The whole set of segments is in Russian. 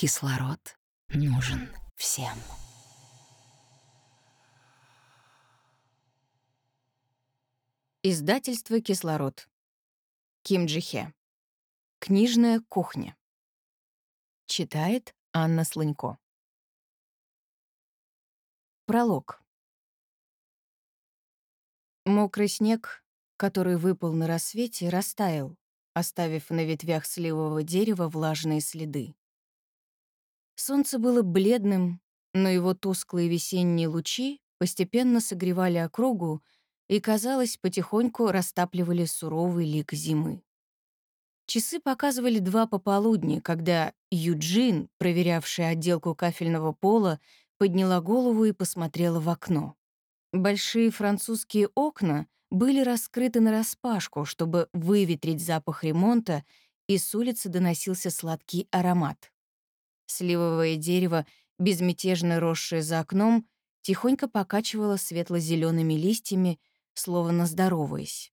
Кислород нужен всем. Издательство «Кислород». Ким Джихе. Книжная кухня. Читает Анна Слынько. Пролог. Мокрый снег, который выпал на рассвете, растаял, оставив на ветвях сливового дерева влажные следы. Солнце было бледным, но его тусклые весенние лучи постепенно согревали округу, и, казалось, потихоньку растапливали суровый лик зимы. Часы показывали два пополудни, когда Юджин, проверявшая отделку кафельного пола, подняла голову и посмотрела в окно. Большие французские окна были раскрыты нараспашку, чтобы выветрить запах ремонта, и с улицы доносился сладкий аромат. Сливовое дерево, безмятежно росшее за окном, тихонько покачивало светло зелеными листьями, словно здороваясь.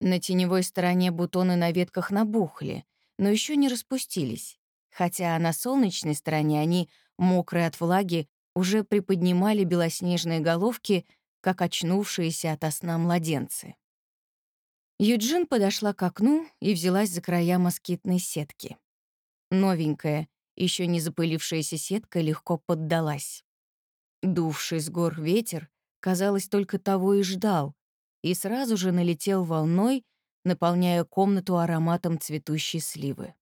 На теневой стороне бутоны на ветках набухли, но еще не распустились, хотя на солнечной стороне они, мокрые от влаги, уже приподнимали белоснежные головки, как очнувшиеся ото сна младенцы. Юджин подошла к окну и взялась за края москитной сетки. Новенькая, еще не запылившаяся сетка легко поддалась. Дувший с гор ветер, казалось, только того и ждал, и сразу же налетел волной, наполняя комнату ароматом цветущей сливы.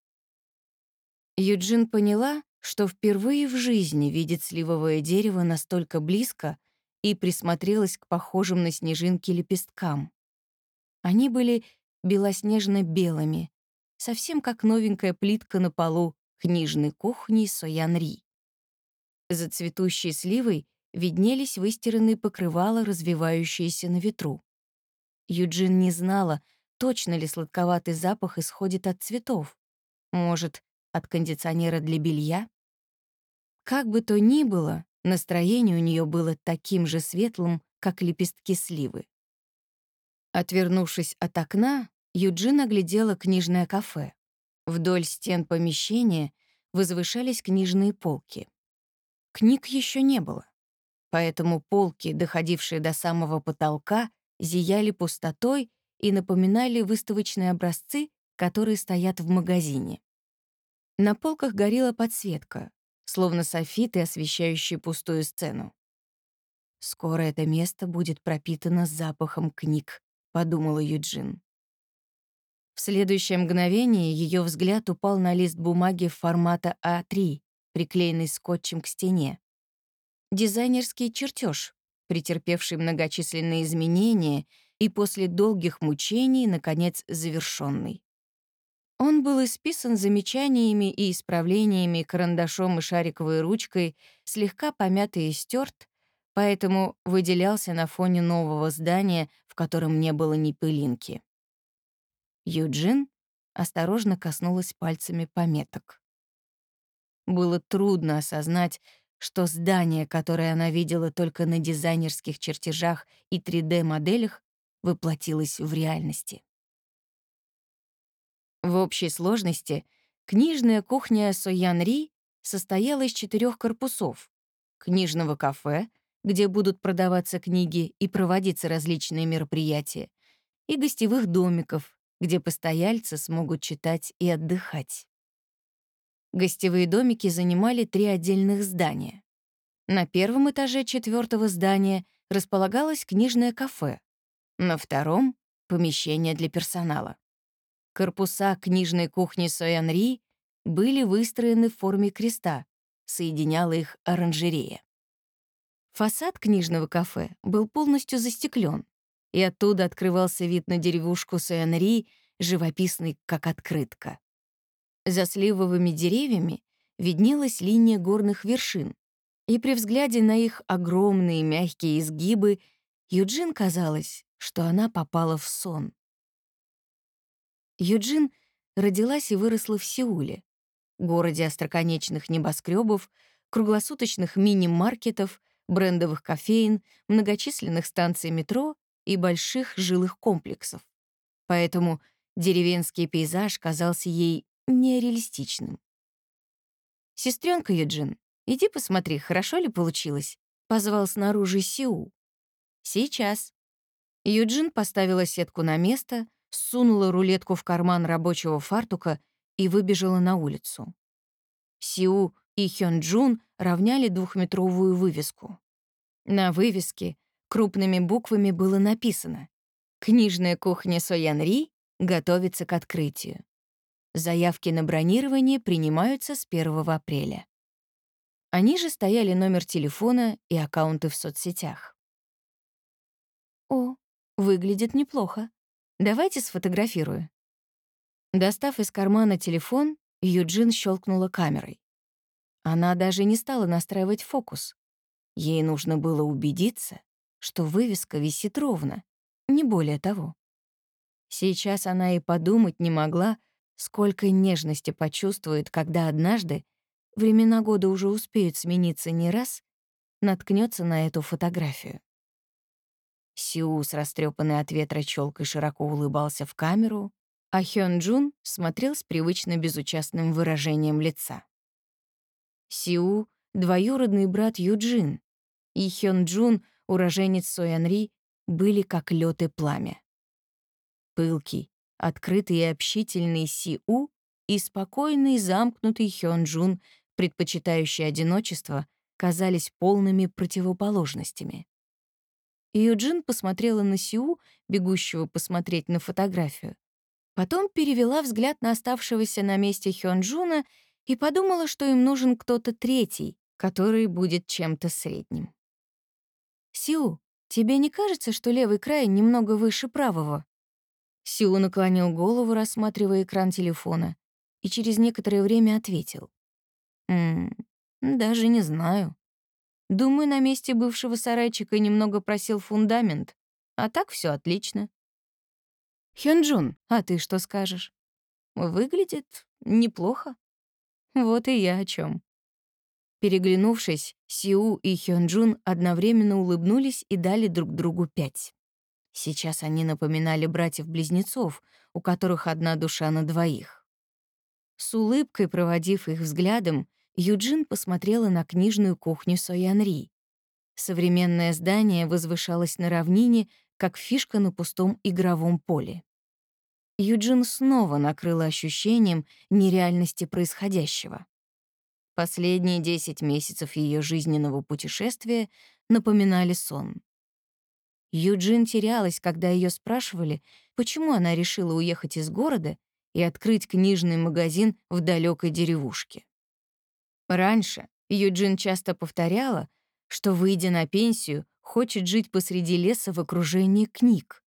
Юджин поняла, что впервые в жизни видит сливовое дерево настолько близко и присмотрелась к похожим на снежинки лепесткам. Они были белоснежно-белыми, совсем как новенькая плитка на полу книжной кухни Соянри. За цветущей сливой виднелись выстиранные покрывала, развивающиеся на ветру. Юджин не знала, точно ли сладковатый запах исходит от цветов. Может, от кондиционера для белья? Как бы то ни было, настроение у нее было таким же светлым, как лепестки сливы. Отвернувшись от окна, Юджин оглядела книжное кафе. Вдоль стен помещения возвышались книжные полки. Книг еще не было, поэтому полки, доходившие до самого потолка, зияли пустотой и напоминали выставочные образцы, которые стоят в магазине. На полках горела подсветка, словно софиты, освещающие пустую сцену. «Скоро это место будет пропитано запахом книг», — подумала Юджин. В следующее мгновение ее взгляд упал на лист бумаги формата А3, приклеенный скотчем к стене. Дизайнерский чертеж, претерпевший многочисленные изменения и после долгих мучений, наконец, завершенный. Он был исписан замечаниями и исправлениями карандашом и шариковой ручкой, слегка помятый и стерт, поэтому выделялся на фоне нового здания, в котором не было ни пылинки. Юджин осторожно коснулась пальцами пометок. Было трудно осознать, что здание, которое она видела только на дизайнерских чертежах и 3D-моделях, воплотилось в реальности. В общей сложности книжная кухня Соян-Ри состояла из четырех корпусов — книжного кафе, где будут продаваться книги и проводиться различные мероприятия, и гостевых домиков, где постояльцы смогут читать и отдыхать. Гостевые домики занимали три отдельных здания. На первом этаже четвертого здания располагалось книжное кафе, на втором — помещение для персонала. Корпуса книжной кухни Соянри были выстроены в форме креста, соединяла их оранжерея. Фасад книжного кафе был полностью застеклен, и оттуда открывался вид на деревушку Соянри, живописный, как открытка. За сливовыми деревьями виднелась линия горных вершин, и при взгляде на их огромные мягкие изгибы Юджин казалось, что она попала в сон. Юджин родилась и выросла в Сеуле, городе остроконечных небоскребов, круглосуточных мини-маркетов, брендовых кофеин, многочисленных станций метро и больших жилых комплексов. Поэтому деревенский пейзаж казался ей нереалистичным. Сестренка Юджин, иди посмотри, хорошо ли получилось», — позвал снаружи Сиу. «Сейчас». Юджин поставила сетку на место, сунула рулетку в карман рабочего фартука и выбежала на улицу. Сиу и Хёнджун равняли двухметровую вывеску. На вывеске крупными буквами было написано «Книжная кухня Соянри готовится к открытию. Заявки на бронирование принимаются с 1 апреля». Они же стояли номер телефона и аккаунты в соцсетях. «О, выглядит неплохо. Давайте сфотографирую». Достав из кармана телефон, Юджин щелкнула камерой. Она даже не стала настраивать фокус. Ей нужно было убедиться, что вывеска висит ровно, не более того. Сейчас она и подумать не могла, сколько нежности почувствует, когда однажды, времена года уже успеют смениться не раз, наткнется на эту фотографию. Сиу с растрепанной от ветра челкой широко улыбался в камеру, а Хён Джун смотрел с привычно безучастным выражением лица. Сиу — двоюродный брат Юджин, и Хён Джун, уроженец Соянри, были как лед и пламя. Пылкий, открытый и общительный Сиу и спокойный, замкнутый Хён Джун, предпочитающий одиночество, казались полными противоположностями. Юджин посмотрела на Сиу, бегущего посмотреть на фотографию, Потом перевела взгляд на оставшегося на месте Хёнджуна и подумала, что им нужен кто-то третий, который будет чем-то средним. «Сиу, тебе не кажется, что левый край немного выше правого?» Сиу наклонил голову, рассматривая экран телефона, и через некоторое время ответил. «М даже не знаю. Думаю, на месте бывшего сарайчика немного просел фундамент, а так все отлично. Хёнджун, а ты что скажешь? Выглядит неплохо. Вот и я о чем. Переглянувшись, Сиу и Хёнджун одновременно улыбнулись и дали друг другу пять. Сейчас они напоминали братьев-близнецов, у которых одна душа на двоих. С улыбкой проводив их взглядом, Юджин посмотрела на книжную кухню Соянри. Современное здание возвышалось на равнине, как фишка на пустом игровом поле. Юджин снова накрыла ощущением нереальности происходящего. Последние 10 месяцев ее жизненного путешествия напоминали сон. Юджин терялась, когда ее спрашивали, почему она решила уехать из города и открыть книжный магазин в далекой деревушке. Раньше Юджин часто повторяла, что, выйдя на пенсию, хочет жить посреди леса в окружении книг.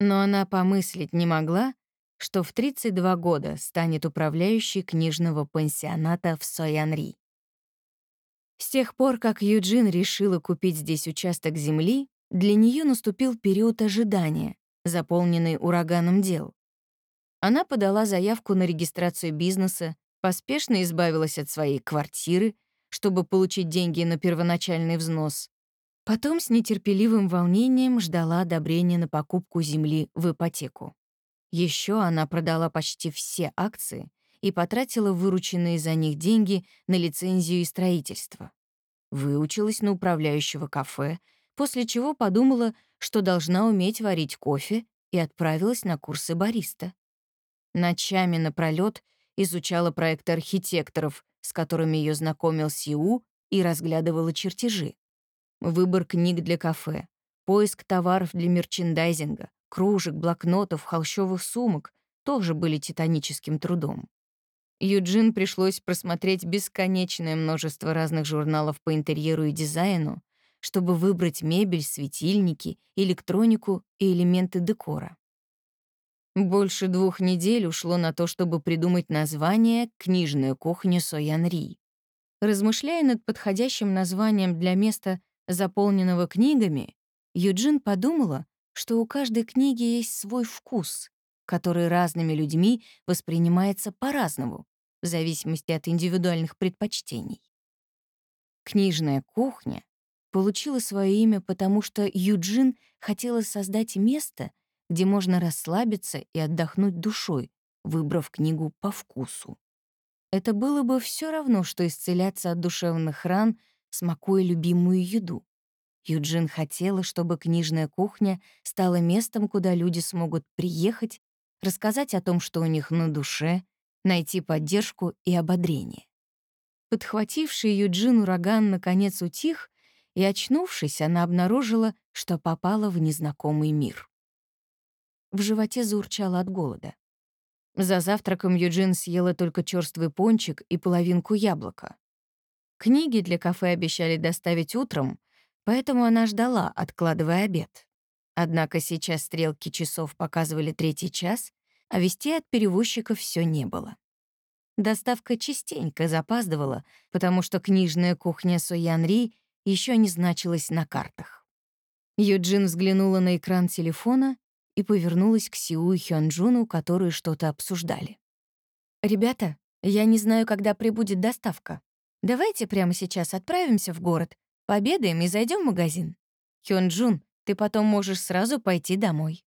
Но она помыслить не могла, что в 32 года станет управляющей книжного пансионата в Соянри. С тех пор, как Юджин решила купить здесь участок земли, для нее наступил период ожидания, заполненный ураганом дел. Она подала заявку на регистрацию бизнеса, поспешно избавилась от своей квартиры, чтобы получить деньги на первоначальный взнос. Потом с нетерпеливым волнением ждала одобрения на покупку земли в ипотеку. Еще она продала почти все акции и потратила вырученные за них деньги на лицензию и строительство. Выучилась на управляющего кафе, после чего подумала, что должна уметь варить кофе и отправилась на курсы бариста. Ночами напролёт изучала проекты архитекторов, с которыми ее знакомил Сиу, и разглядывала чертежи. Выбор книг для кафе, поиск товаров для мерчендайзинга, кружек, блокнотов, холщовых сумок тоже были титаническим трудом. Юджин пришлось просмотреть бесконечное множество разных журналов по интерьеру и дизайну, чтобы выбрать мебель, светильники, электронику и элементы декора. Больше двух недель ушло на то, чтобы придумать название «Книжная кухня Соянри». Размышляя над подходящим названием для места, заполненного книгами, Юджин подумала, что у каждой книги есть свой вкус, который разными людьми воспринимается по-разному, в зависимости от индивидуальных предпочтений. Книжная кухня получила свое имя потому, что Юджин хотела создать место, где можно расслабиться и отдохнуть душой, выбрав книгу по вкусу. это было бы все равно, что исцеляться от душевных ран, смакуя любимую еду. Юджин хотела, чтобы книжная кухня стала местом, куда люди смогут приехать, рассказать о том, что у них на душе, найти поддержку и ободрение. Подхвативший Юджин ураган наконец утих, и, очнувшись, она обнаружила, что попала в незнакомый мир. В животе заурчало от голода. За завтраком Юджин съела только черствый пончик и половинку яблока. Книги для кафе обещали доставить утром, поэтому она ждала, откладывая обед. Однако сейчас стрелки часов показывали третий час, а вести от перевозчика все не было. Доставка частенько запаздывала, потому что книжная кухня Соянри еще не значилась на картах. Юджин взглянула на экран телефона и повернулась к Сиу и Хёнджуну, которые что-то обсуждали. «Ребята, я не знаю, когда прибудет доставка. Давайте прямо сейчас отправимся в город, пообедаем и зайдем в магазин. Хёнджун, ты потом можешь сразу пойти домой».